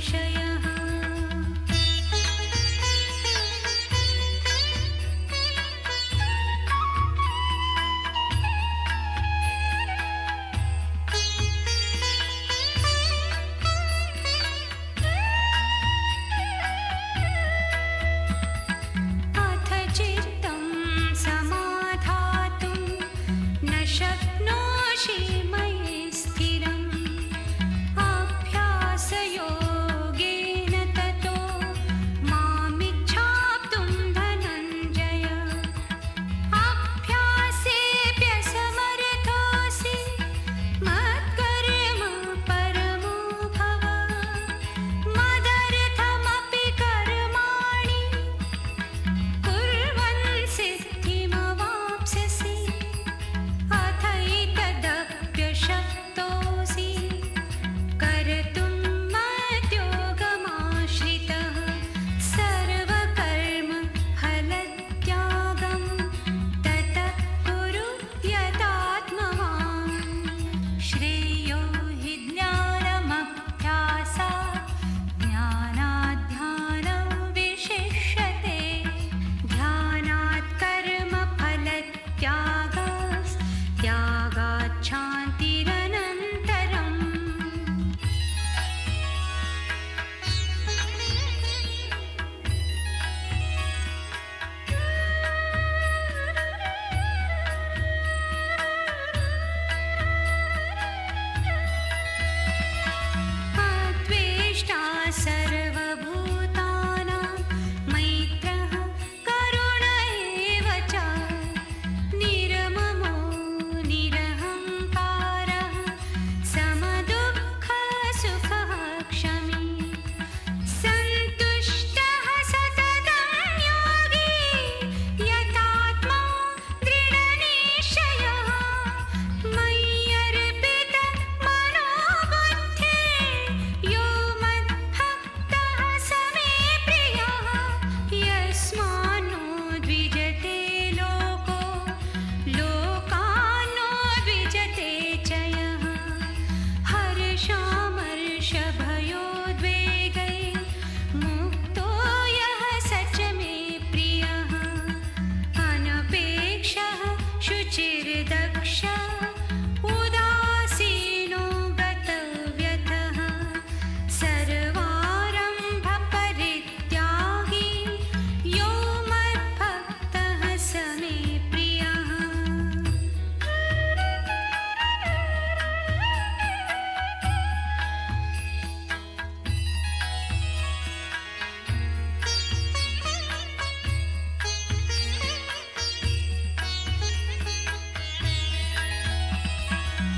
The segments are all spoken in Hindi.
shall I said.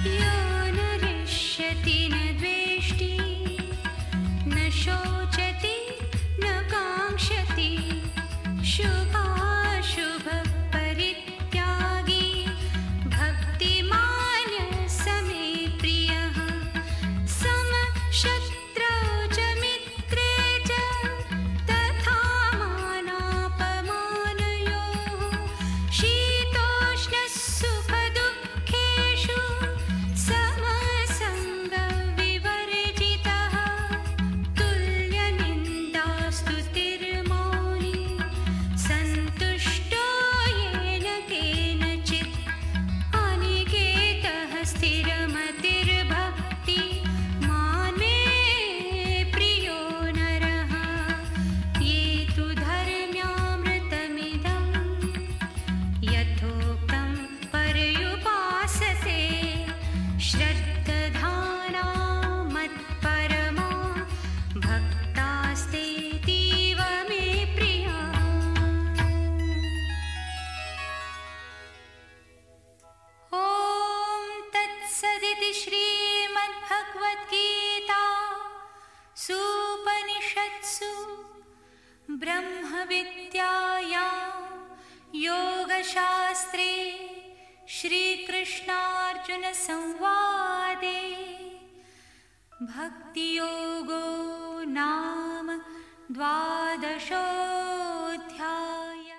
You. Bhagavad Gita सूपनिषत्सु ब्रह्मविद्यायां योगशास्त्रे श्रीकृष्णार्जुनसंवादे। भक्तियोगो नाम द्वादशो